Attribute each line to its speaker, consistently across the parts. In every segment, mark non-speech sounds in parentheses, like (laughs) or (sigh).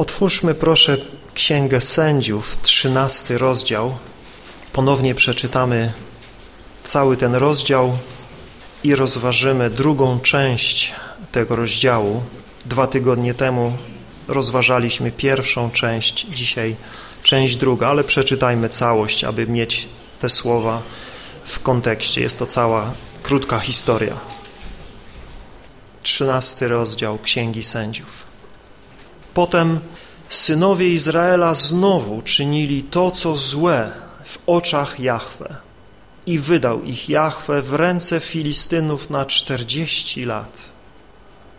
Speaker 1: Otwórzmy proszę Księgę Sędziów, trzynasty rozdział. Ponownie przeczytamy cały ten rozdział i rozważymy drugą część tego rozdziału. Dwa tygodnie temu rozważaliśmy pierwszą część, dzisiaj część druga, ale przeczytajmy całość, aby mieć te słowa w kontekście. Jest to cała krótka historia. Trzynasty rozdział Księgi Sędziów. Potem synowie Izraela znowu czynili to, co złe w oczach Jahwe i wydał ich Jahwe w ręce Filistynów na czterdzieści lat.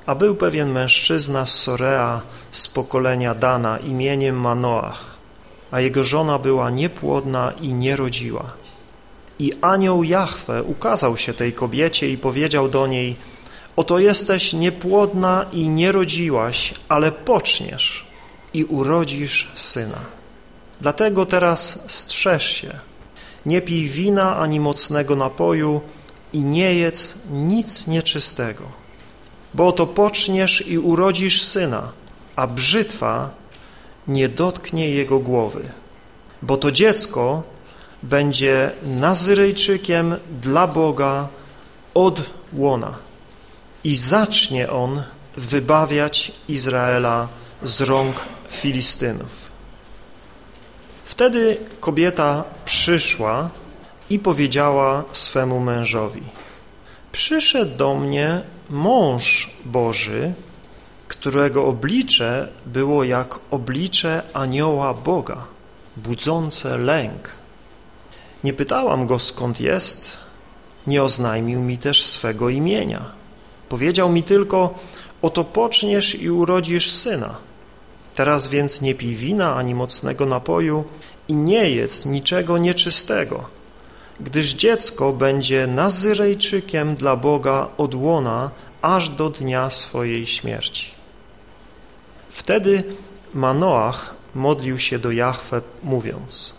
Speaker 1: A był pewien mężczyzna z Sorea z pokolenia Dana imieniem Manoach, a jego żona była niepłodna i nie rodziła. I anioł Jahwe ukazał się tej kobiecie i powiedział do niej – Oto jesteś niepłodna i nie rodziłaś, ale poczniesz i urodzisz syna. Dlatego teraz strzeż się, nie pij wina ani mocnego napoju i nie jedz nic nieczystego, bo oto poczniesz i urodzisz syna, a brzytwa nie dotknie jego głowy, bo to dziecko będzie Nazyrejczykiem dla Boga od łona i zacznie on wybawiać Izraela z rąk Filistynów. Wtedy kobieta przyszła i powiedziała swemu mężowi Przyszedł do mnie mąż Boży, którego oblicze było jak oblicze anioła Boga, budzące lęk. Nie pytałam go skąd jest, nie oznajmił mi też swego imienia. Powiedział mi tylko, oto poczniesz i urodzisz syna. Teraz więc nie pij wina ani mocnego napoju i nie jedz niczego nieczystego, gdyż dziecko będzie nazyrejczykiem dla Boga od łona aż do dnia swojej śmierci. Wtedy Manoach modlił się do Jahwe, mówiąc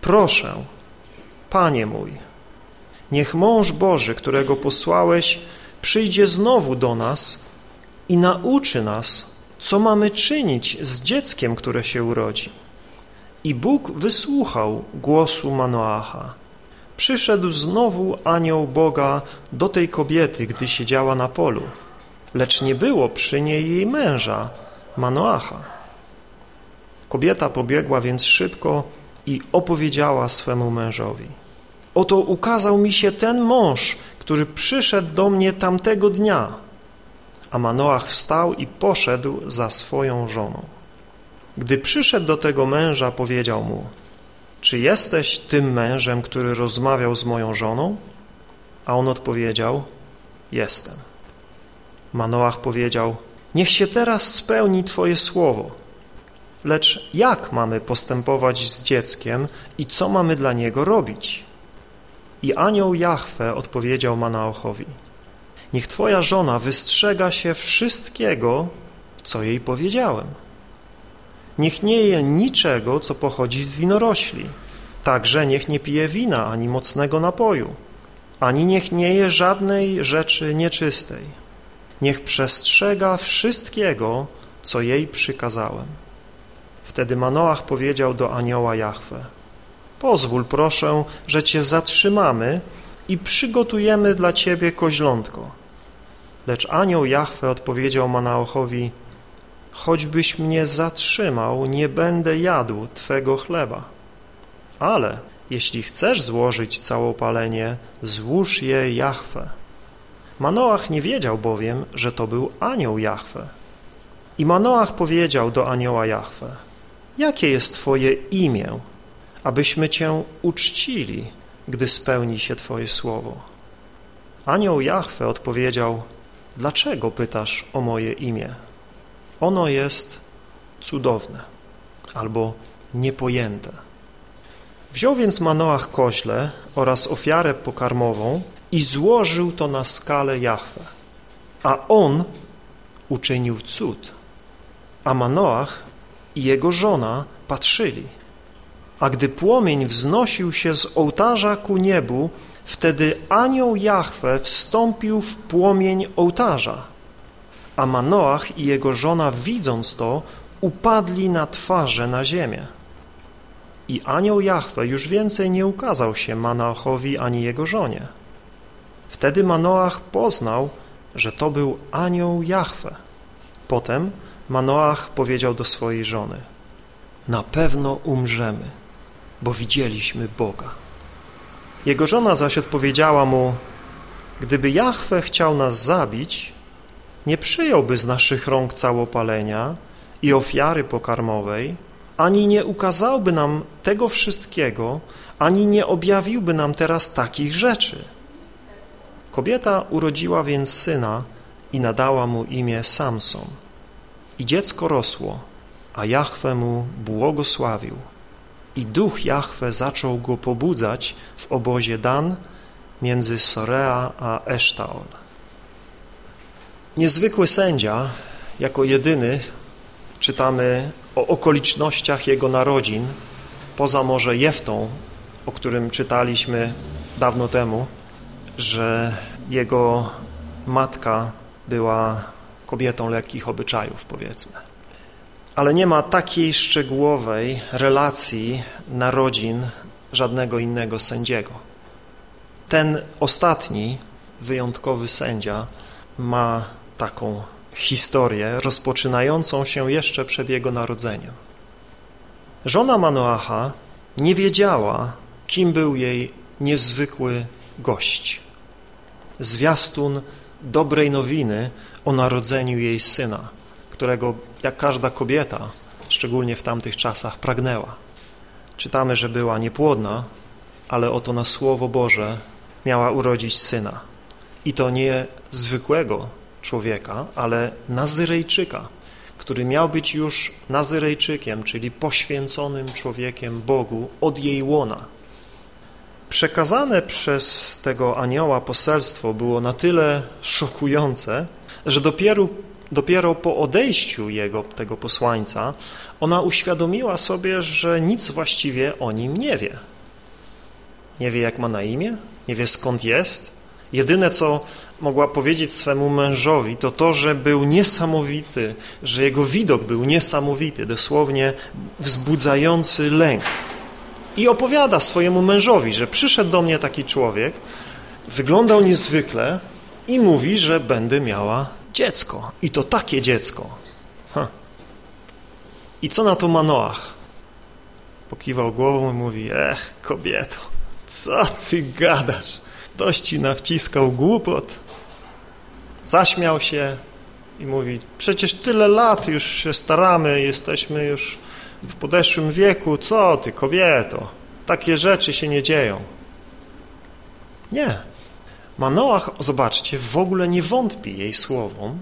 Speaker 1: Proszę, Panie mój, niech mąż Boży, którego posłałeś, przyjdzie znowu do nas i nauczy nas, co mamy czynić z dzieckiem, które się urodzi. I Bóg wysłuchał głosu Manoacha. Przyszedł znowu anioł Boga do tej kobiety, gdy siedziała na polu, lecz nie było przy niej jej męża, Manoacha. Kobieta pobiegła więc szybko i opowiedziała swemu mężowi. Oto ukazał mi się ten mąż, który przyszedł do mnie tamtego dnia. A Manoach wstał i poszedł za swoją żoną. Gdy przyszedł do tego męża, powiedział mu, czy jesteś tym mężem, który rozmawiał z moją żoną? A on odpowiedział, jestem. Manoach powiedział, niech się teraz spełni Twoje słowo. Lecz jak mamy postępować z dzieckiem i co mamy dla niego robić? I anioł Jahwe odpowiedział Manaochowi, niech twoja żona wystrzega się wszystkiego, co jej powiedziałem. Niech nie je niczego, co pochodzi z winorośli, także niech nie pije wina ani mocnego napoju, ani niech nie je żadnej rzeczy nieczystej. Niech przestrzega wszystkiego, co jej przykazałem. Wtedy Manoach powiedział do anioła Jahwe, Pozwól proszę, że Cię zatrzymamy i przygotujemy dla Ciebie koźlątko. Lecz anioł Jahwe odpowiedział Manaochowi, choćbyś mnie zatrzymał, nie będę jadł Twego chleba. Ale jeśli chcesz złożyć całopalenie, złóż je Jahwe. Manoach nie wiedział bowiem, że to był anioł Jahwe. I Manoach powiedział do anioła Jahwe, jakie jest Twoje imię? Abyśmy Cię uczcili, gdy spełni się Twoje słowo. Anioł Jahwe odpowiedział, dlaczego pytasz o moje imię? Ono jest cudowne albo niepojęte. Wziął więc Manoach koźle oraz ofiarę pokarmową i złożył to na skalę Jahwe, a on uczynił cud, a Manoach i jego żona patrzyli. A gdy płomień wznosił się z ołtarza ku niebu, wtedy anioł Jahwe wstąpił w płomień ołtarza. A Manoach i jego żona, widząc to, upadli na twarze na ziemię. I anioł Jahwe już więcej nie ukazał się Manoachowi ani jego żonie. Wtedy Manoach poznał, że to był anioł Jahwe. Potem Manoach powiedział do swojej żony, na pewno umrzemy, bo widzieliśmy Boga. Jego żona zaś odpowiedziała mu, gdyby Jahwe chciał nas zabić, nie przyjąłby z naszych rąk całopalenia i ofiary pokarmowej, ani nie ukazałby nam tego wszystkiego, ani nie objawiłby nam teraz takich rzeczy. Kobieta urodziła więc syna i nadała mu imię Samson. I dziecko rosło, a Jahwe mu błogosławił. I duch Jahwe zaczął go pobudzać w obozie Dan między Sorea a Esztaol. Niezwykły sędzia, jako jedyny, czytamy o okolicznościach jego narodzin, poza może Jeftą, o którym czytaliśmy dawno temu, że jego matka była kobietą lekkich obyczajów, powiedzmy. Ale nie ma takiej szczegółowej relacji narodzin żadnego innego sędziego. Ten ostatni, wyjątkowy sędzia ma taką historię rozpoczynającą się jeszcze przed jego narodzeniem. Żona Manoacha nie wiedziała, kim był jej niezwykły gość. Zwiastun dobrej nowiny o narodzeniu jej syna, którego jak każda kobieta, szczególnie w tamtych czasach, pragnęła. Czytamy, że była niepłodna, ale oto na Słowo Boże miała urodzić syna. I to nie zwykłego człowieka, ale Nazyrejczyka, który miał być już Nazyrejczykiem, czyli poświęconym człowiekiem Bogu od jej łona. Przekazane przez tego anioła poselstwo było na tyle szokujące, że dopiero, dopiero po odejściu jego, tego posłańca, ona uświadomiła sobie, że nic właściwie o nim nie wie. Nie wie, jak ma na imię, nie wie, skąd jest. Jedyne, co mogła powiedzieć swemu mężowi, to to, że był niesamowity, że jego widok był niesamowity, dosłownie wzbudzający lęk. I opowiada swojemu mężowi, że przyszedł do mnie taki człowiek, wyglądał niezwykle i mówi, że będę miała dziecko. I to takie dziecko. Ha. I co na to Manoach? Pokiwał głową i mówi, ech, kobieto, co ty gadasz? Dość ci nawciskał głupot. Zaśmiał się i mówi, przecież tyle lat już się staramy, jesteśmy już w podeszłym wieku, co ty kobieto, takie rzeczy się nie dzieją. Nie. Manoach, zobaczcie, w ogóle nie wątpi jej słowom,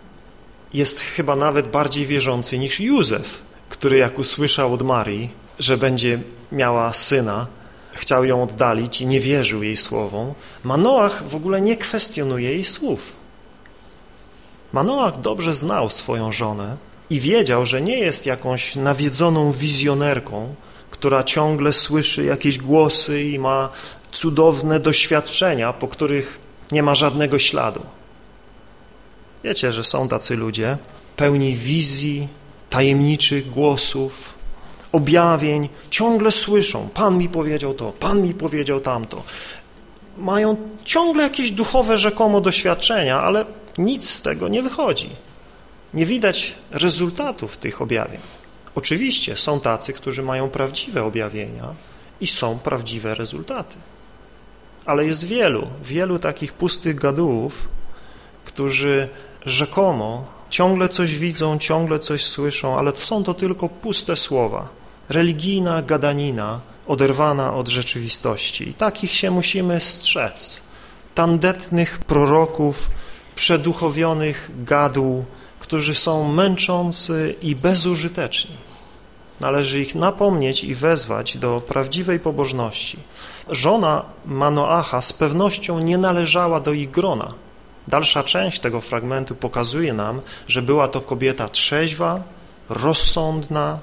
Speaker 1: jest chyba nawet bardziej wierzący niż Józef, który jak usłyszał od Marii, że będzie miała syna, chciał ją oddalić i nie wierzył jej słowom. Manoach w ogóle nie kwestionuje jej słów. Manoach dobrze znał swoją żonę i wiedział, że nie jest jakąś nawiedzoną wizjonerką, która ciągle słyszy jakieś głosy i ma cudowne doświadczenia, po których nie ma żadnego śladu. Wiecie, że są tacy ludzie pełni wizji, tajemniczych głosów, objawień, ciągle słyszą, Pan mi powiedział to, Pan mi powiedział tamto. Mają ciągle jakieś duchowe rzekomo doświadczenia, ale nic z tego nie wychodzi. Nie widać rezultatów tych objawień. Oczywiście są tacy, którzy mają prawdziwe objawienia i są prawdziwe rezultaty. Ale jest wielu, wielu takich pustych gadułów, którzy rzekomo ciągle coś widzą, ciągle coś słyszą, ale to są to tylko puste słowa. Religijna gadanina oderwana od rzeczywistości. I takich się musimy strzec. Tandetnych proroków, przeduchowionych gadół, którzy są męczący i bezużyteczni. Należy ich napomnieć i wezwać do prawdziwej pobożności. Żona Manoacha z pewnością nie należała do ich grona. Dalsza część tego fragmentu pokazuje nam, że była to kobieta trzeźwa, rozsądna,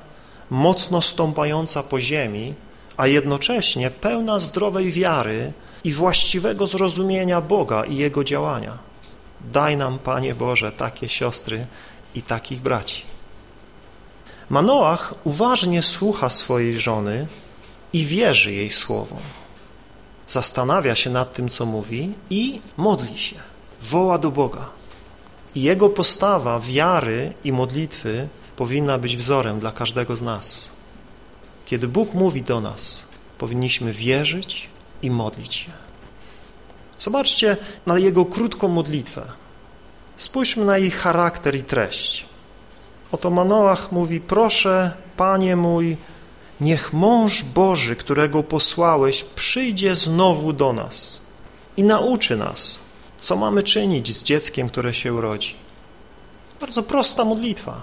Speaker 1: mocno stąpająca po ziemi, a jednocześnie pełna zdrowej wiary i właściwego zrozumienia Boga i Jego działania. Daj nam, Panie Boże, takie siostry i takich braci. Manoach uważnie słucha swojej żony i wierzy jej słowom. Zastanawia się nad tym, co mówi i modli się, woła do Boga. I jego postawa wiary i modlitwy powinna być wzorem dla każdego z nas. Kiedy Bóg mówi do nas, powinniśmy wierzyć i modlić się. Zobaczcie na jego krótką modlitwę. Spójrzmy na jej charakter i treść. Oto Manoach mówi, proszę, Panie mój, niech mąż Boży, którego posłałeś, przyjdzie znowu do nas i nauczy nas, co mamy czynić z dzieckiem, które się urodzi. Bardzo prosta modlitwa,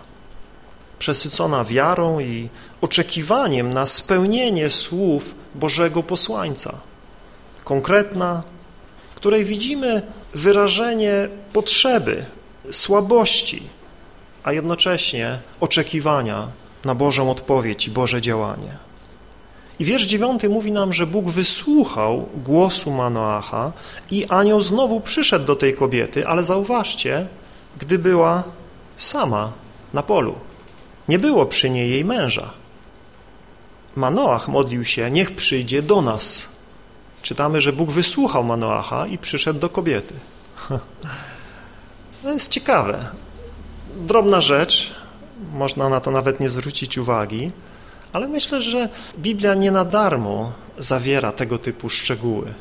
Speaker 1: przesycona wiarą i oczekiwaniem na spełnienie słów Bożego posłańca. Konkretna, w której widzimy wyrażenie potrzeby, słabości, a jednocześnie oczekiwania na Bożą odpowiedź i Boże działanie. I wiersz dziewiąty mówi nam, że Bóg wysłuchał głosu Manoacha i anioł znowu przyszedł do tej kobiety, ale zauważcie, gdy była sama na polu. Nie było przy niej jej męża. Manoach modlił się, niech przyjdzie do nas. Czytamy, że Bóg wysłuchał Manoacha i przyszedł do kobiety. (laughs) To jest ciekawe. Drobna rzecz, można na to nawet nie zwrócić uwagi, ale myślę, że Biblia nie na darmo zawiera tego typu szczegóły.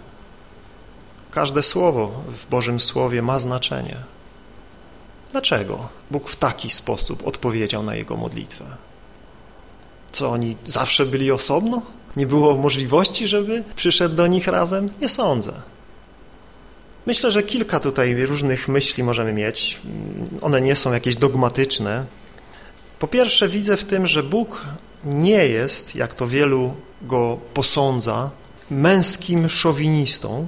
Speaker 1: Każde słowo w Bożym Słowie ma znaczenie. Dlaczego Bóg w taki sposób odpowiedział na jego modlitwę? Co, oni zawsze byli osobno? Nie było możliwości, żeby przyszedł do nich razem? Nie sądzę. Myślę, że kilka tutaj różnych myśli możemy mieć. One nie są jakieś dogmatyczne. Po pierwsze widzę w tym, że Bóg nie jest, jak to wielu go posądza, męskim szowinistą,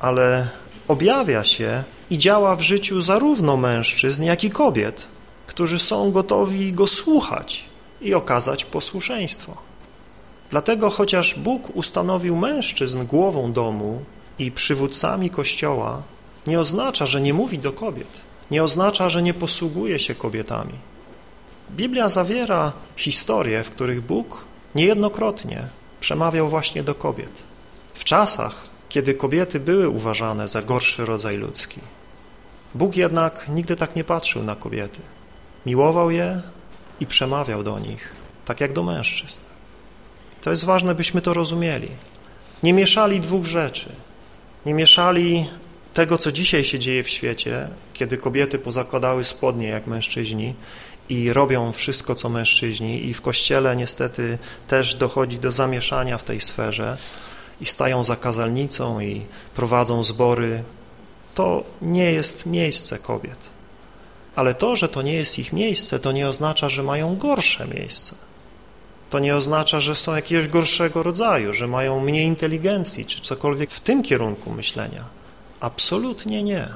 Speaker 1: ale objawia się i działa w życiu zarówno mężczyzn, jak i kobiet, którzy są gotowi go słuchać i okazać posłuszeństwo. Dlatego chociaż Bóg ustanowił mężczyzn głową domu i przywódcami Kościoła, nie oznacza, że nie mówi do kobiet, nie oznacza, że nie posługuje się kobietami. Biblia zawiera historie, w których Bóg niejednokrotnie przemawiał właśnie do kobiet. W czasach, kiedy kobiety były uważane za gorszy rodzaj ludzki. Bóg jednak nigdy tak nie patrzył na kobiety. Miłował je i przemawiał do nich, tak jak do mężczyzn. To jest ważne, byśmy to rozumieli. Nie mieszali dwóch rzeczy. Nie mieszali tego, co dzisiaj się dzieje w świecie, kiedy kobiety pozakładały spodnie jak mężczyźni i robią wszystko, co mężczyźni i w Kościele niestety też dochodzi do zamieszania w tej sferze i stają za kazalnicą i prowadzą zbory. To nie jest miejsce kobiet. Ale to, że to nie jest ich miejsce, to nie oznacza, że mają gorsze miejsce. To nie oznacza, że są jakiegoś gorszego rodzaju, że mają mniej inteligencji, czy cokolwiek w tym kierunku myślenia. Absolutnie nie.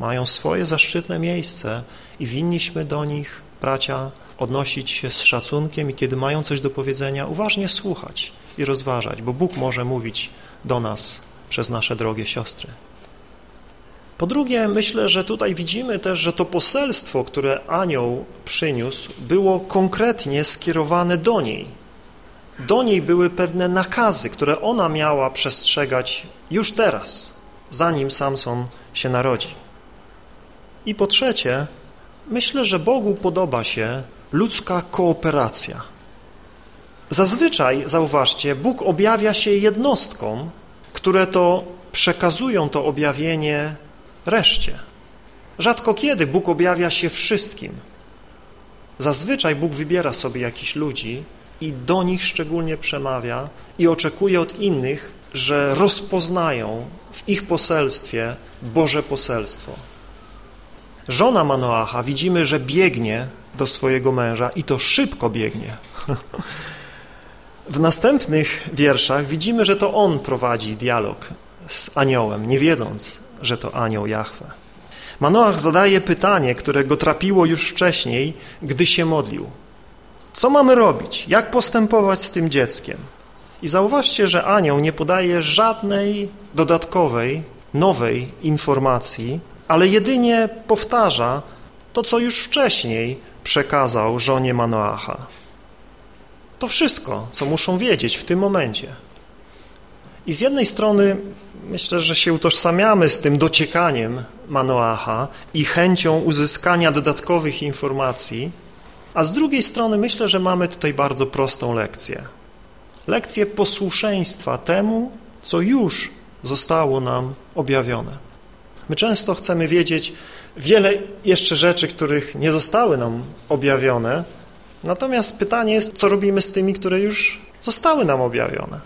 Speaker 1: Mają swoje zaszczytne miejsce i winniśmy do nich, bracia, odnosić się z szacunkiem i kiedy mają coś do powiedzenia, uważnie słuchać i rozważać, bo Bóg może mówić do nas przez nasze drogie siostry. Po drugie, myślę, że tutaj widzimy też, że to poselstwo, które anioł przyniósł, było konkretnie skierowane do niej. Do niej były pewne nakazy, które ona miała przestrzegać już teraz, zanim Samson się narodzi. I po trzecie, myślę, że Bogu podoba się ludzka kooperacja. Zazwyczaj, zauważcie, Bóg objawia się jednostkom, które to przekazują to objawienie reszcie. Rzadko kiedy Bóg objawia się wszystkim. Zazwyczaj Bóg wybiera sobie jakichś ludzi i do nich szczególnie przemawia i oczekuje od innych, że rozpoznają w ich poselstwie Boże poselstwo. Żona Manoacha widzimy, że biegnie do swojego męża i to szybko biegnie. W następnych wierszach widzimy, że to on prowadzi dialog z aniołem, nie wiedząc, że to anioł Jahwe. Manoach zadaje pytanie, które go trapiło już wcześniej, gdy się modlił. Co mamy robić? Jak postępować z tym dzieckiem? I zauważcie, że anioł nie podaje żadnej dodatkowej, nowej informacji, ale jedynie powtarza to, co już wcześniej przekazał żonie Manoacha. To wszystko, co muszą wiedzieć w tym momencie. I z jednej strony myślę, że się utożsamiamy z tym dociekaniem Manoacha i chęcią uzyskania dodatkowych informacji, a z drugiej strony myślę, że mamy tutaj bardzo prostą lekcję. Lekcję posłuszeństwa temu, co już zostało nam objawione. My często chcemy wiedzieć wiele jeszcze rzeczy, których nie zostały nam objawione, natomiast pytanie jest, co robimy z tymi, które już zostały nam objawione.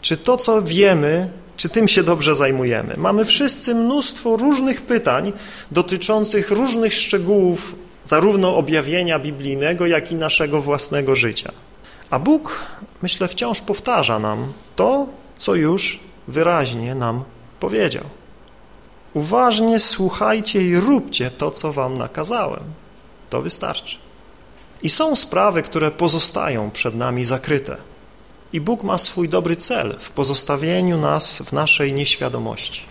Speaker 1: Czy to, co wiemy, czy tym się dobrze zajmujemy? Mamy wszyscy mnóstwo różnych pytań dotyczących różnych szczegółów zarówno objawienia biblijnego, jak i naszego własnego życia. A Bóg, myślę, wciąż powtarza nam to, co już wyraźnie nam powiedział. Uważnie słuchajcie i róbcie to, co wam nakazałem. To wystarczy. I są sprawy, które pozostają przed nami zakryte. I Bóg ma swój dobry cel w pozostawieniu nas w naszej nieświadomości.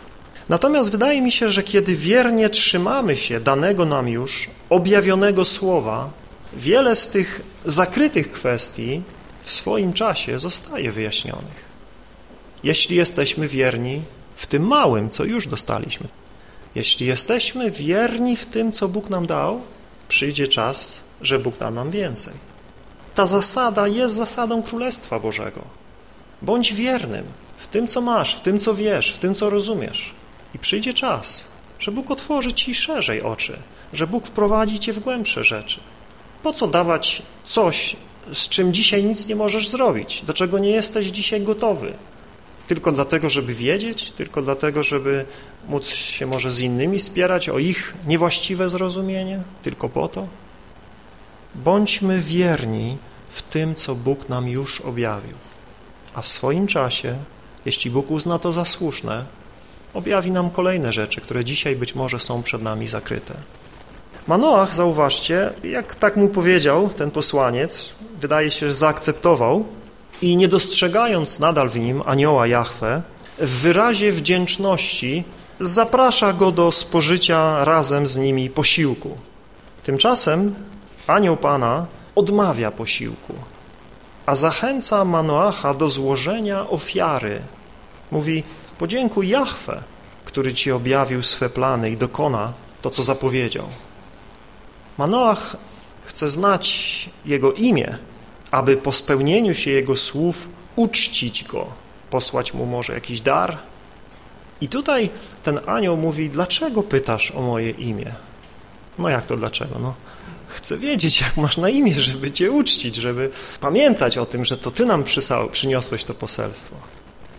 Speaker 1: Natomiast wydaje mi się, że kiedy wiernie trzymamy się danego nam już objawionego słowa, wiele z tych zakrytych kwestii w swoim czasie zostaje wyjaśnionych. Jeśli jesteśmy wierni w tym małym, co już dostaliśmy. Jeśli jesteśmy wierni w tym, co Bóg nam dał, przyjdzie czas, że Bóg da nam więcej. Ta zasada jest zasadą Królestwa Bożego. Bądź wiernym w tym, co masz, w tym, co wiesz, w tym, co rozumiesz. I przyjdzie czas, że Bóg otworzy ci szerzej oczy, że Bóg wprowadzi cię w głębsze rzeczy. Po co dawać coś, z czym dzisiaj nic nie możesz zrobić, do czego nie jesteś dzisiaj gotowy? Tylko dlatego, żeby wiedzieć, tylko dlatego, żeby móc się może z innymi spierać o ich niewłaściwe zrozumienie, tylko po to? Bądźmy wierni w tym, co Bóg nam już objawił. A w swoim czasie, jeśli Bóg uzna to za słuszne, objawi nam kolejne rzeczy, które dzisiaj być może są przed nami zakryte. Manoach, zauważcie, jak tak mu powiedział ten posłaniec, wydaje się, że zaakceptował i nie dostrzegając nadal w nim anioła Jahwe, w wyrazie wdzięczności zaprasza go do spożycia razem z nimi posiłku. Tymczasem anioł Pana odmawia posiłku, a zachęca Manoacha do złożenia ofiary. Mówi, podziękuj Jahwe, który ci objawił swe plany i dokona to, co zapowiedział. Manoach chce znać Jego imię, aby po spełnieniu się Jego słów uczcić Go, posłać Mu może jakiś dar. I tutaj ten anioł mówi, dlaczego pytasz o moje imię? No jak to dlaczego? No, chcę wiedzieć, jak masz na imię, żeby Cię uczcić, żeby pamiętać o tym, że to Ty nam przysał, przyniosłeś to poselstwo.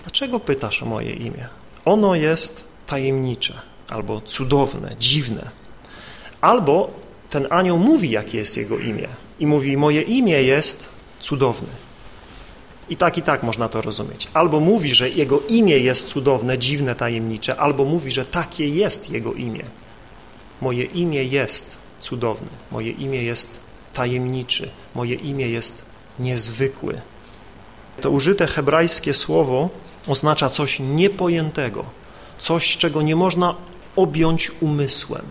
Speaker 1: Dlaczego pytasz o moje imię? Ono jest tajemnicze, albo cudowne, dziwne. Albo ten anioł mówi, jakie jest jego imię. I mówi, moje imię jest cudowny. I tak, i tak można to rozumieć. Albo mówi, że jego imię jest cudowne, dziwne, tajemnicze, albo mówi, że takie jest jego imię. Moje imię jest cudowne, moje imię jest tajemniczy, moje imię jest niezwykły. To użyte hebrajskie słowo oznacza coś niepojętego, coś, czego nie można objąć umysłem.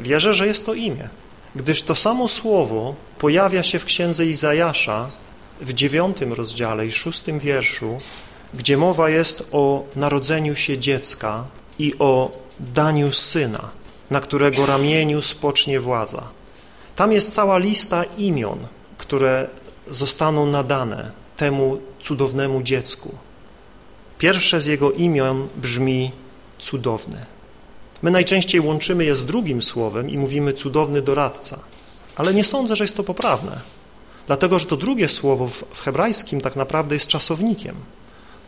Speaker 1: Wierzę, że jest to imię, gdyż to samo słowo pojawia się w księdze Izajasza w dziewiątym rozdziale i szóstym wierszu, gdzie mowa jest o narodzeniu się dziecka i o daniu syna, na którego ramieniu spocznie władza. Tam jest cała lista imion, które zostaną nadane temu cudownemu dziecku. Pierwsze z jego imion brzmi cudowny. My najczęściej łączymy je z drugim słowem i mówimy cudowny doradca, ale nie sądzę, że jest to poprawne, dlatego że to drugie słowo w hebrajskim tak naprawdę jest czasownikiem.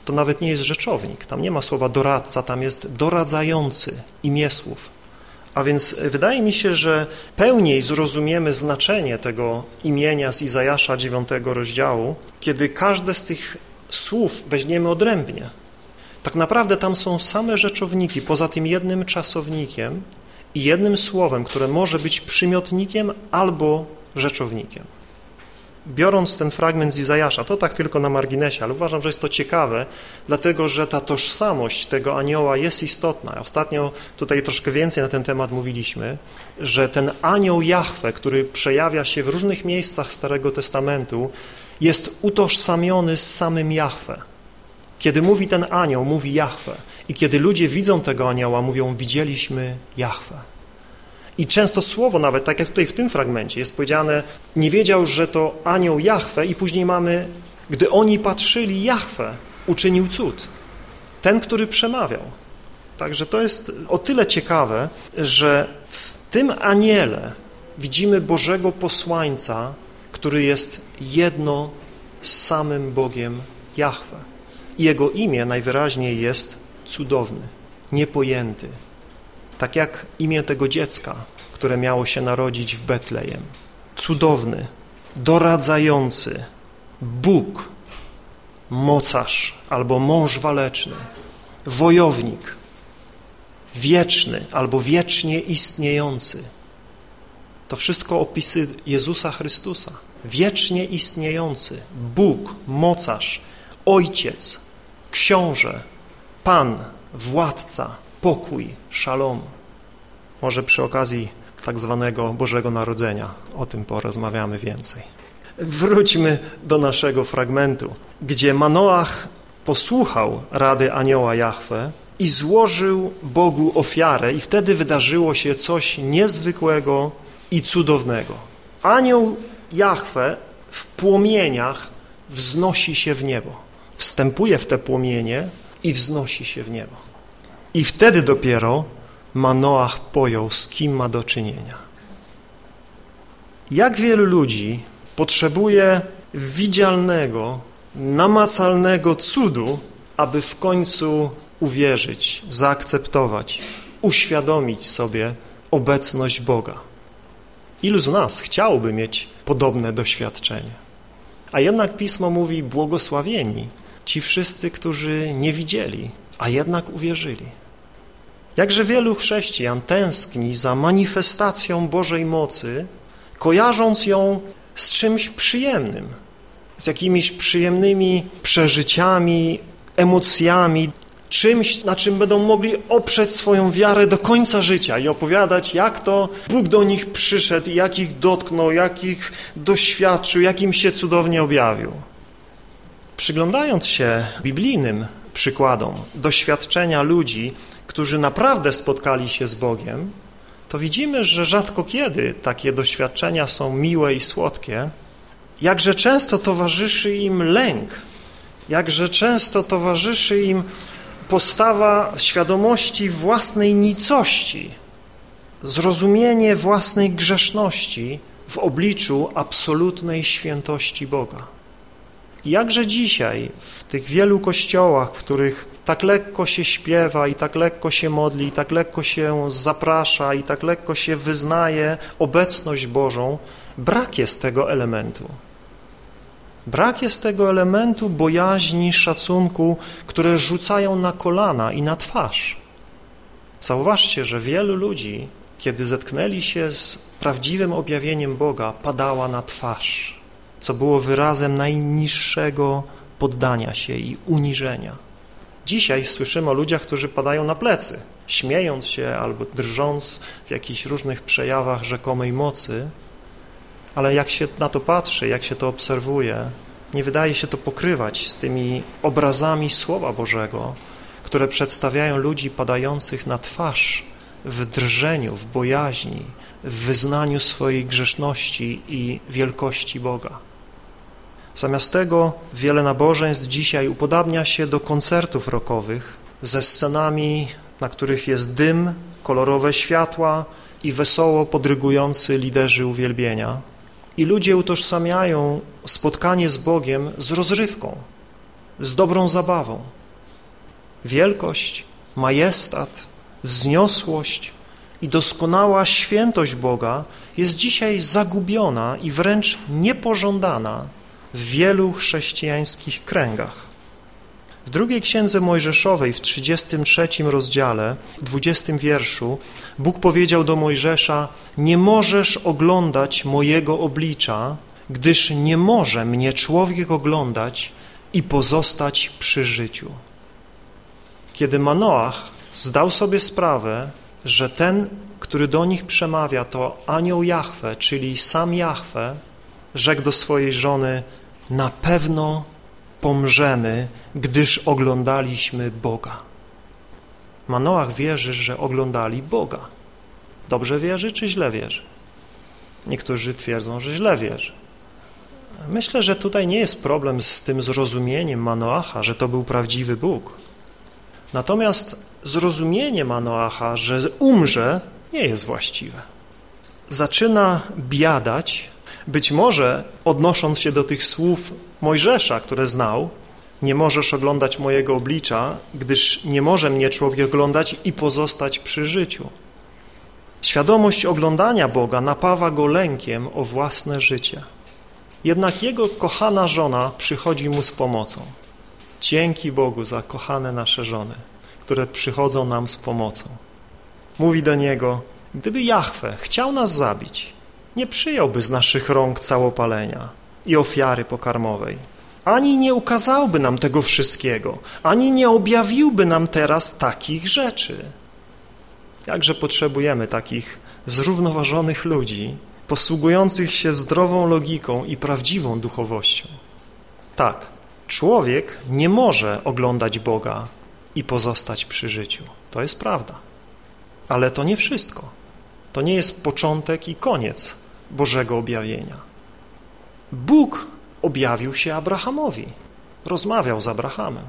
Speaker 1: To nawet nie jest rzeczownik, tam nie ma słowa doradca, tam jest doradzający imię słów. A więc wydaje mi się, że pełniej zrozumiemy znaczenie tego imienia z Izajasza 9 rozdziału, kiedy każde z tych słów weźmiemy odrębnie. Tak naprawdę tam są same rzeczowniki, poza tym jednym czasownikiem i jednym słowem, które może być przymiotnikiem albo rzeczownikiem. biorąc ten fragment z Izajasza, to tak tylko na marginesie, ale uważam, że jest to ciekawe, dlatego że ta tożsamość tego anioła jest istotna. Ostatnio tutaj troszkę więcej na ten temat mówiliśmy, że ten anioł Jahwe, który przejawia się w różnych miejscach Starego Testamentu, jest utożsamiony z samym Jahwe. Kiedy mówi ten anioł, mówi Jahwe. I kiedy ludzie widzą tego anioła, mówią, widzieliśmy Jahwe. I często słowo nawet, tak jak tutaj w tym fragmencie jest powiedziane, nie wiedział, że to anioł Jahwe i później mamy, gdy oni patrzyli, Jahwe uczynił cud. Ten, który przemawiał. Także to jest o tyle ciekawe, że w tym aniele widzimy Bożego posłańca, który jest jedno z samym Bogiem Jahwe. Jego imię najwyraźniej jest cudowny, niepojęty, tak jak imię tego dziecka, które miało się narodzić w Betlejem. Cudowny, doradzający, Bóg, mocarz albo mąż waleczny, wojownik, wieczny albo wiecznie istniejący. To wszystko opisy Jezusa Chrystusa. Wiecznie istniejący, Bóg, mocarz, Ojciec, Książę, Pan, Władca, pokój, szalom. Może przy okazji tak zwanego Bożego Narodzenia o tym porozmawiamy więcej. Wróćmy do naszego fragmentu, gdzie Manoach posłuchał rady anioła Jahwe i złożył Bogu ofiarę i wtedy wydarzyło się coś niezwykłego i cudownego. Anioł Jahwe w płomieniach wznosi się w niebo. Wstępuje w te płomienie i wznosi się w niebo. I wtedy dopiero Manoach pojął, z kim ma do czynienia. Jak wielu ludzi potrzebuje widzialnego, namacalnego cudu, aby w końcu uwierzyć, zaakceptować, uświadomić sobie obecność Boga. Ilu z nas chciałoby mieć podobne doświadczenie? A jednak Pismo mówi błogosławieni ci wszyscy, którzy nie widzieli, a jednak uwierzyli. Jakże wielu chrześcijan tęskni za manifestacją Bożej mocy, kojarząc ją z czymś przyjemnym, z jakimiś przyjemnymi przeżyciami, emocjami, czymś, na czym będą mogli oprzeć swoją wiarę do końca życia i opowiadać, jak to Bóg do nich przyszedł, jak ich dotknął, jak ich doświadczył, jak im się cudownie objawił. Przyglądając się biblijnym przykładom doświadczenia ludzi, którzy naprawdę spotkali się z Bogiem, to widzimy, że rzadko kiedy takie doświadczenia są miłe i słodkie, jakże często towarzyszy im lęk, jakże często towarzyszy im postawa świadomości własnej nicości, zrozumienie własnej grzeszności w obliczu absolutnej świętości Boga. Jakże dzisiaj w tych wielu kościołach, w których tak lekko się śpiewa i tak lekko się modli, i tak lekko się zaprasza i tak lekko się wyznaje obecność Bożą, brak jest tego elementu. Brak jest tego elementu bojaźni, szacunku, które rzucają na kolana i na twarz. Zauważcie, że wielu ludzi, kiedy zetknęli się z prawdziwym objawieniem Boga, padała na twarz, co było wyrazem najniższego poddania się i uniżenia. Dzisiaj słyszymy o ludziach, którzy padają na plecy, śmiejąc się albo drżąc w jakichś różnych przejawach rzekomej mocy, ale jak się na to patrzy, jak się to obserwuje, nie wydaje się to pokrywać z tymi obrazami Słowa Bożego, które przedstawiają ludzi padających na twarz w drżeniu, w bojaźni, w wyznaniu swojej grzeszności i wielkości Boga. Zamiast tego wiele nabożeństw dzisiaj upodabnia się do koncertów rockowych ze scenami, na których jest dym, kolorowe światła i wesoło podrygujący liderzy uwielbienia. I ludzie utożsamiają spotkanie z Bogiem z rozrywką, z dobrą zabawą. Wielkość, majestat, wzniosłość i doskonała świętość Boga jest dzisiaj zagubiona i wręcz niepożądana w wielu chrześcijańskich kręgach. W drugiej księdze Mojżeszowej, w 33 rozdziale, 20 wierszu, Bóg powiedział do Mojżesza: Nie możesz oglądać mojego oblicza, gdyż nie może mnie człowiek oglądać i pozostać przy życiu. Kiedy Manoach zdał sobie sprawę, że ten, który do nich przemawia, to anioł Jahwe, czyli sam Jahwe, rzekł do swojej żony, na pewno pomrzemy, gdyż oglądaliśmy Boga. Manoach wierzy, że oglądali Boga. Dobrze wierzy czy źle wierzy? Niektórzy twierdzą, że źle wierzy. Myślę, że tutaj nie jest problem z tym zrozumieniem Manoacha, że to był prawdziwy Bóg. Natomiast zrozumienie Manoacha, że umrze, nie jest właściwe. Zaczyna biadać, być może odnosząc się do tych słów Mojżesza, które znał, nie możesz oglądać mojego oblicza, gdyż nie może mnie człowiek oglądać i pozostać przy życiu. Świadomość oglądania Boga napawa go lękiem o własne życie. Jednak jego kochana żona przychodzi mu z pomocą. Dzięki Bogu za kochane nasze żony, które przychodzą nam z pomocą. Mówi do niego, gdyby Jahwe chciał nas zabić, nie przyjąłby z naszych rąk całopalenia i ofiary pokarmowej. Ani nie ukazałby nam tego wszystkiego, ani nie objawiłby nam teraz takich rzeczy. Jakże potrzebujemy takich zrównoważonych ludzi, posługujących się zdrową logiką i prawdziwą duchowością. Tak, człowiek nie może oglądać Boga i pozostać przy życiu. To jest prawda. Ale to nie wszystko. To nie jest początek i koniec Bożego objawienia. Bóg objawił się Abrahamowi, rozmawiał z Abrahamem.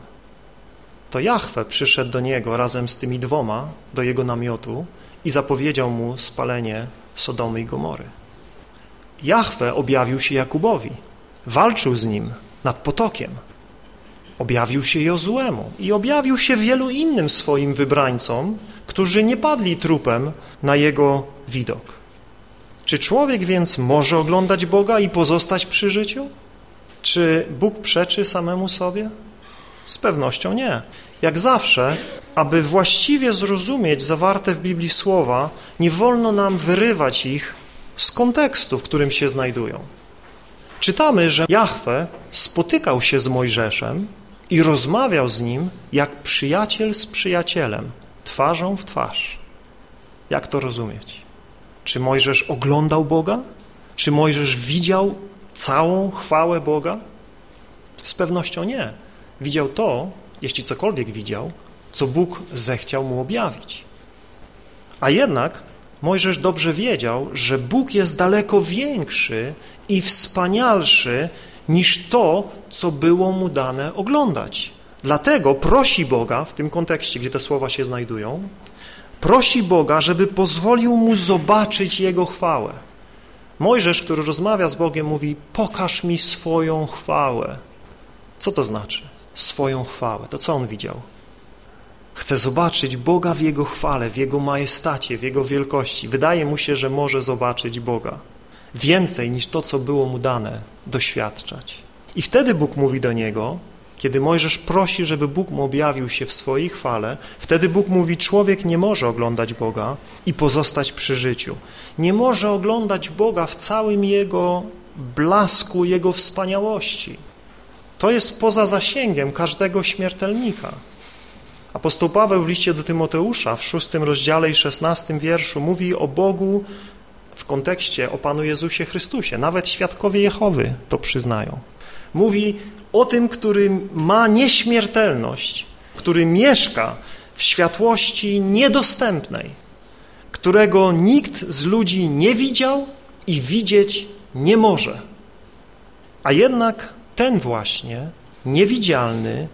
Speaker 1: To Jahwe przyszedł do niego razem z tymi dwoma do jego namiotu i zapowiedział mu spalenie Sodomy i Gomory. Jahwe objawił się Jakubowi, walczył z nim nad potokiem. Objawił się Jozuemu i objawił się wielu innym swoim wybrańcom, którzy nie padli trupem na jego widok. Czy człowiek więc może oglądać Boga i pozostać przy życiu? Czy Bóg przeczy samemu sobie? Z pewnością nie. Jak zawsze, aby właściwie zrozumieć zawarte w Biblii słowa, nie wolno nam wyrywać ich z kontekstu, w którym się znajdują. Czytamy, że Jahwe spotykał się z Mojżeszem i rozmawiał z nim jak przyjaciel z przyjacielem, twarzą w twarz. Jak to rozumieć? Czy Mojżesz oglądał Boga? Czy Mojżesz widział całą chwałę Boga? Z pewnością nie. Widział to, jeśli cokolwiek widział, co Bóg zechciał mu objawić. A jednak Mojżesz dobrze wiedział, że Bóg jest daleko większy i wspanialszy niż to, co było mu dane oglądać. Dlatego prosi Boga, w tym kontekście, gdzie te słowa się znajdują, prosi Boga, żeby pozwolił mu zobaczyć Jego chwałę. Mojżesz, który rozmawia z Bogiem, mówi, pokaż mi swoją chwałę. Co to znaczy? Swoją chwałę. To co on widział? Chce zobaczyć Boga w Jego chwale, w Jego majestacie, w Jego wielkości. Wydaje mu się, że może zobaczyć Boga. Więcej niż to, co było mu dane, doświadczać. I wtedy Bóg mówi do niego, kiedy Mojżesz prosi, żeby Bóg mu objawił się w swojej chwale, wtedy Bóg mówi, człowiek nie może oglądać Boga i pozostać przy życiu. Nie może oglądać Boga w całym Jego blasku, Jego wspaniałości. To jest poza zasięgiem każdego śmiertelnika. Apostoł Paweł w liście do Tymoteusza w szóstym rozdziale i szesnastym wierszu mówi o Bogu w kontekście o Panu Jezusie Chrystusie. Nawet świadkowie Jehowy to przyznają. Mówi o tym, który ma nieśmiertelność, który mieszka w światłości niedostępnej, którego nikt z ludzi nie widział i widzieć nie może. A jednak ten właśnie niewidzialny,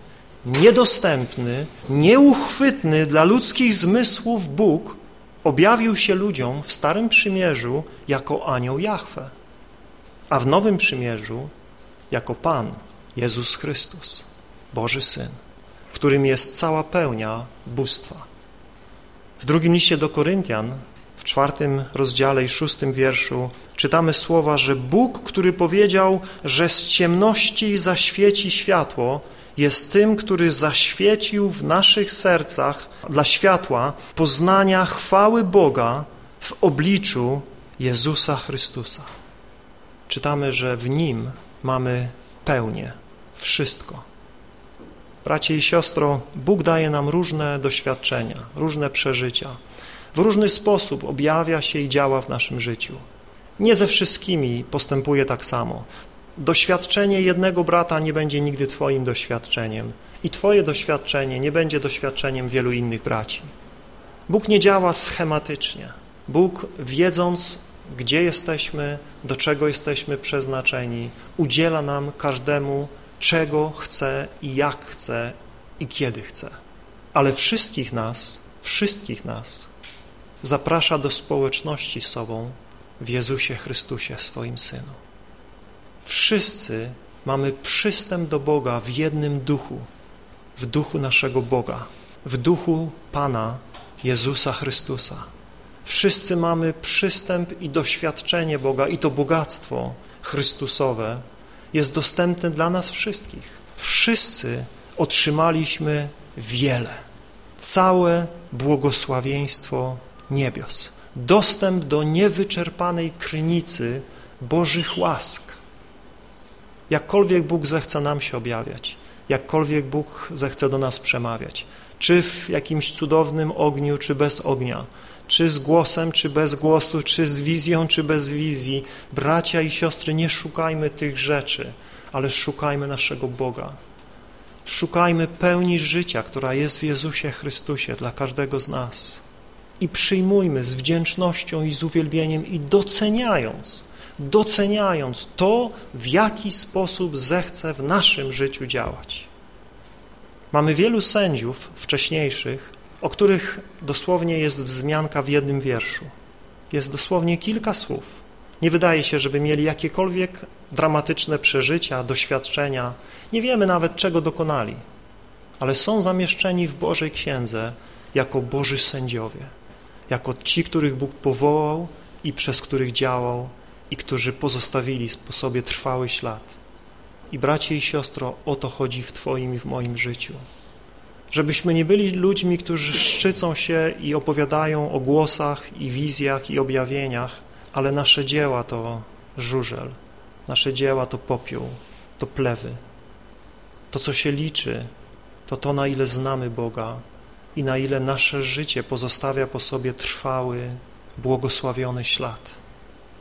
Speaker 1: niedostępny, nieuchwytny dla ludzkich zmysłów Bóg objawił się ludziom w Starym Przymierzu jako anioł Jahwe, a w Nowym Przymierzu jako Pan, Jezus Chrystus, Boży Syn, w którym jest cała pełnia bóstwa. W drugim liście do Koryntian, w czwartym rozdziale i szóstym wierszu czytamy słowa, że Bóg, który powiedział, że z ciemności zaświeci światło, jest tym, który zaświecił w naszych sercach dla światła poznania chwały Boga w obliczu Jezusa Chrystusa. czytamy, że w Nim mamy pełnię, wszystko. Bracie i siostro, Bóg daje nam różne doświadczenia, różne przeżycia. W różny sposób objawia się i działa w naszym życiu. Nie ze wszystkimi postępuje tak samo. Doświadczenie jednego brata nie będzie nigdy Twoim doświadczeniem i Twoje doświadczenie nie będzie doświadczeniem wielu innych braci. Bóg nie działa schematycznie. Bóg, wiedząc, gdzie jesteśmy, do czego jesteśmy przeznaczeni, udziela nam każdemu, czego chce i jak chce i kiedy chce. Ale wszystkich nas, wszystkich nas zaprasza do społeczności z sobą w Jezusie Chrystusie, swoim Synu. Wszyscy mamy przystęp do Boga w jednym duchu, w duchu naszego Boga, w duchu Pana Jezusa Chrystusa. Wszyscy mamy przystęp i doświadczenie Boga i to bogactwo Chrystusowe jest dostępne dla nas wszystkich. Wszyscy otrzymaliśmy wiele, całe błogosławieństwo niebios, dostęp do niewyczerpanej krynicy Bożych łask. Jakkolwiek Bóg zechce nam się objawiać, jakkolwiek Bóg zechce do nas przemawiać, czy w jakimś cudownym ogniu, czy bez ognia, czy z głosem, czy bez głosu, czy z wizją, czy bez wizji. Bracia i siostry, nie szukajmy tych rzeczy, ale szukajmy naszego Boga. Szukajmy pełni życia, która jest w Jezusie Chrystusie dla każdego z nas. I przyjmujmy z wdzięcznością i z uwielbieniem i doceniając, doceniając to, w jaki sposób zechce w naszym życiu działać. Mamy wielu sędziów wcześniejszych, o których dosłownie jest wzmianka w jednym wierszu. Jest dosłownie kilka słów. Nie wydaje się, żeby mieli jakiekolwiek dramatyczne przeżycia, doświadczenia. Nie wiemy nawet, czego dokonali, ale są zamieszczeni w Bożej Księdze jako Boży sędziowie, jako ci, których Bóg powołał i przez których działał i którzy pozostawili po sobie trwały ślad. I bracie i siostro, o to chodzi w Twoim i w moim życiu. Żebyśmy nie byli ludźmi, którzy szczycą się i opowiadają o głosach i wizjach i objawieniach, ale nasze dzieła to żużel, nasze dzieła to popiół, to plewy. To, co się liczy, to to, na ile znamy Boga i na ile nasze życie pozostawia po sobie trwały, błogosławiony ślad.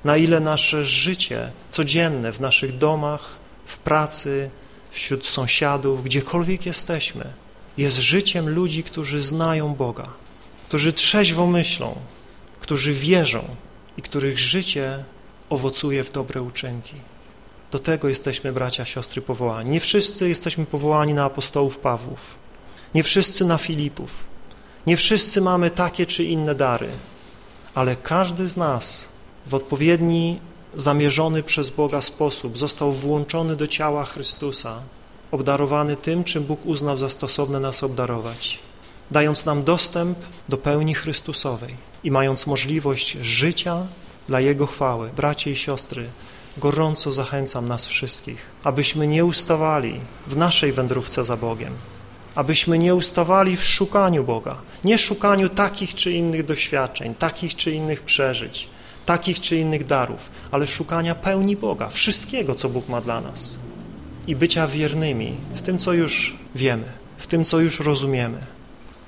Speaker 1: Na ile nasze życie codzienne w naszych domach, w pracy, wśród sąsiadów, gdziekolwiek jesteśmy, jest życiem ludzi, którzy znają Boga, którzy trzeźwo myślą, którzy wierzą i których życie owocuje w dobre uczynki. Do tego jesteśmy, bracia, siostry, powołani. Nie wszyscy jesteśmy powołani na apostołów Pawłów, nie wszyscy na Filipów, nie wszyscy mamy takie czy inne dary, ale każdy z nas w odpowiedni, zamierzony przez Boga sposób został włączony do ciała Chrystusa, obdarowany tym, czym Bóg uznał za stosowne nas obdarować, dając nam dostęp do pełni Chrystusowej i mając możliwość życia dla Jego chwały. Bracie i siostry, gorąco zachęcam nas wszystkich, abyśmy nie ustawali w naszej wędrówce za Bogiem, abyśmy nie ustawali w szukaniu Boga, nie szukaniu takich czy innych doświadczeń, takich czy innych przeżyć, takich czy innych darów, ale szukania pełni Boga, wszystkiego, co Bóg ma dla nas i bycia wiernymi w tym, co już wiemy, w tym, co już rozumiemy,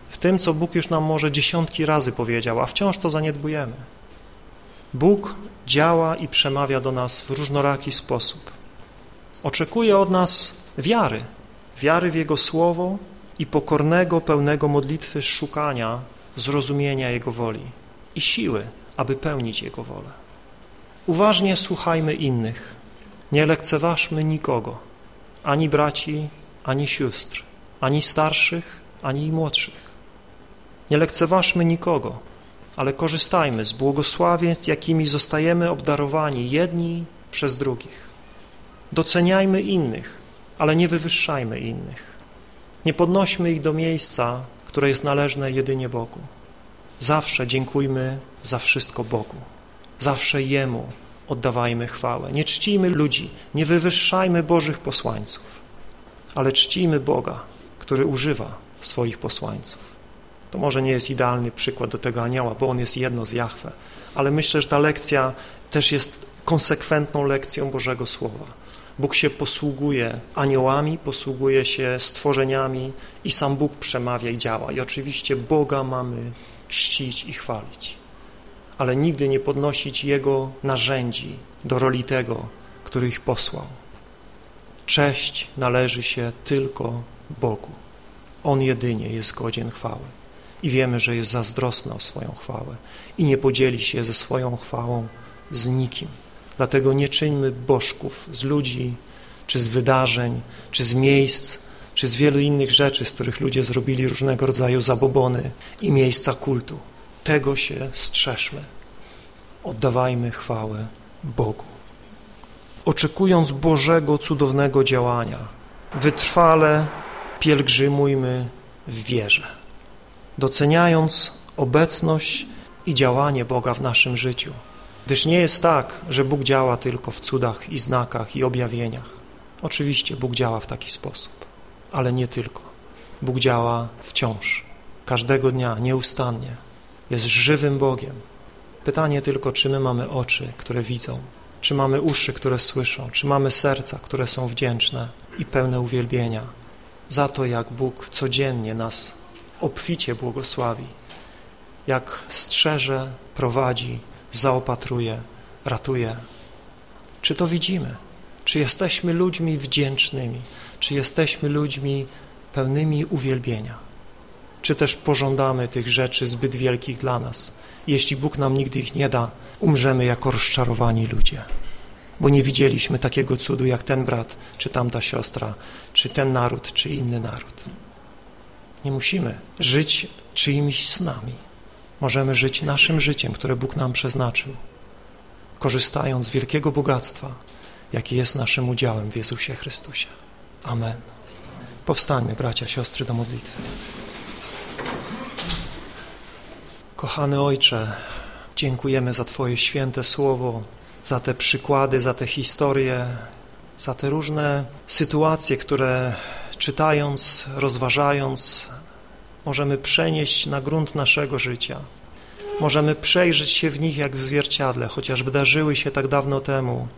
Speaker 1: w tym, co Bóg już nam może dziesiątki razy powiedział, a wciąż to zaniedbujemy. Bóg działa i przemawia do nas w różnoraki sposób. Oczekuje od nas wiary, wiary w Jego Słowo i pokornego, pełnego modlitwy szukania, zrozumienia Jego woli i siły, aby pełnić Jego wolę. Uważnie słuchajmy innych, nie lekceważmy nikogo, ani braci, ani sióstr, ani starszych, ani młodszych. Nie lekceważmy nikogo, ale korzystajmy z błogosławieństw, jakimi zostajemy obdarowani jedni przez drugich. Doceniajmy innych, ale nie wywyższajmy innych. Nie podnośmy ich do miejsca, które jest należne jedynie Bogu. Zawsze dziękujmy za wszystko Bogu. Zawsze Jemu oddawajmy chwałę. Nie czcijmy ludzi, nie wywyższajmy Bożych posłańców, ale czcijmy Boga, który używa swoich posłańców. To może nie jest idealny przykład do tego anioła, bo on jest jedno z Jahwe, ale myślę, że ta lekcja też jest konsekwentną lekcją Bożego Słowa. Bóg się posługuje aniołami, posługuje się stworzeniami i sam Bóg przemawia i działa. I oczywiście Boga mamy czcić i chwalić, ale nigdy nie podnosić Jego narzędzi do roli tego, który ich posłał. Cześć należy się tylko Bogu. On jedynie jest godzien chwały i wiemy, że jest zazdrosny o swoją chwałę i nie podzieli się ze swoją chwałą z nikim. Dlatego nie czyńmy bożków z ludzi, czy z wydarzeń, czy z miejsc, czy z wielu innych rzeczy, z których ludzie zrobili różnego rodzaju zabobony i miejsca kultu. Tego się strzeżmy. Oddawajmy chwałę Bogu. Oczekując Bożego cudownego działania, wytrwale pielgrzymujmy w wierze, doceniając obecność i działanie Boga w naszym życiu. Gdyż nie jest tak, że Bóg działa tylko w cudach i znakach i objawieniach. Oczywiście Bóg działa w taki sposób, ale nie tylko. Bóg działa wciąż, każdego dnia, nieustannie. Jest żywym Bogiem. Pytanie tylko, czy my mamy oczy, które widzą, czy mamy uszy, które słyszą, czy mamy serca, które są wdzięczne i pełne uwielbienia za to, jak Bóg codziennie nas obficie błogosławi, jak strzeże, prowadzi, zaopatruje, ratuje. Czy to widzimy? Czy jesteśmy ludźmi wdzięcznymi? Czy jesteśmy ludźmi pełnymi uwielbienia? Czy też pożądamy tych rzeczy zbyt wielkich dla nas? Jeśli Bóg nam nigdy ich nie da, umrzemy jako rozczarowani ludzie, bo nie widzieliśmy takiego cudu jak ten brat, czy tamta siostra, czy ten naród, czy inny naród. Nie musimy żyć czyimiś snami. Możemy żyć naszym życiem, które Bóg nam przeznaczył, korzystając z wielkiego bogactwa, jakie jest naszym udziałem w Jezusie Chrystusie. Amen. Powstańmy, bracia, siostry, do modlitwy. Kochany Ojcze, dziękujemy za Twoje święte słowo, za te przykłady, za te historie, za te różne sytuacje, które czytając, rozważając, możemy przenieść na grunt naszego życia. Możemy przejrzeć się w nich jak w zwierciadle, chociaż wydarzyły się tak dawno temu.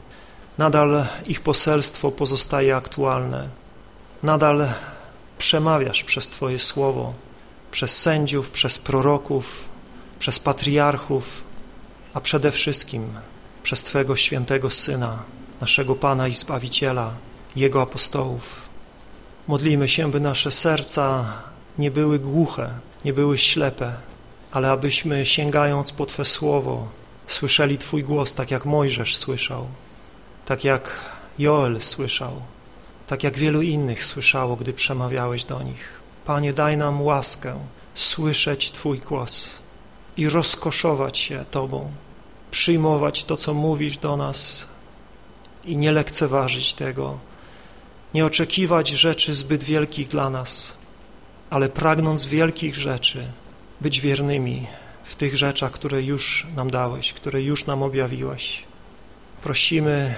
Speaker 1: Nadal ich poselstwo pozostaje aktualne. Nadal przemawiasz przez Twoje słowo, przez sędziów, przez proroków, przez patriarchów, a przede wszystkim przez Twego świętego Syna, naszego Pana i Zbawiciela, Jego apostołów. Modlimy się, by nasze serca nie były głuche, nie były ślepe, ale abyśmy sięgając po Twe słowo słyszeli Twój głos, tak jak Mojżesz słyszał, tak jak Joel słyszał, tak jak wielu innych słyszało, gdy przemawiałeś do nich. Panie, daj nam łaskę słyszeć Twój głos i rozkoszować się Tobą, przyjmować to, co mówisz do nas i nie lekceważyć tego, nie oczekiwać rzeczy zbyt wielkich dla nas, ale pragnąc wielkich rzeczy, być wiernymi w tych rzeczach, które już nam dałeś, które już nam objawiłeś. Prosimy,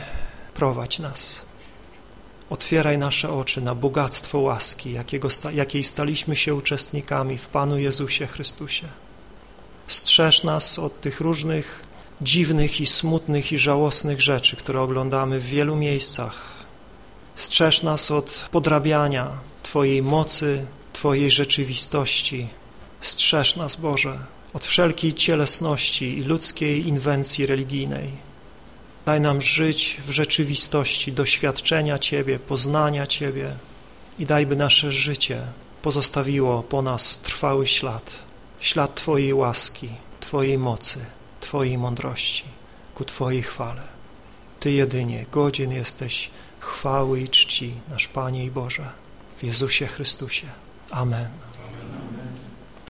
Speaker 1: prowadź nas. Otwieraj nasze oczy na bogactwo łaski, jakiego, jakiej staliśmy się uczestnikami w Panu Jezusie Chrystusie. Strzeż nas od tych różnych dziwnych i smutnych i żałosnych rzeczy, które oglądamy w wielu miejscach. Strzeż nas od podrabiania Twojej mocy, Twojej rzeczywistości. Strzeż nas, Boże, od wszelkiej cielesności i ludzkiej inwencji religijnej. Daj nam żyć w rzeczywistości doświadczenia Ciebie, poznania Ciebie i daj, by nasze życie pozostawiło po nas trwały ślad, ślad Twojej łaski, Twojej mocy, Twojej mądrości, ku Twojej chwale. Ty jedynie godzien jesteś chwały i czci, nasz Panie i Boże, w Jezusie Chrystusie. Amen.